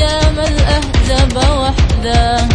كامل أهجب وحده.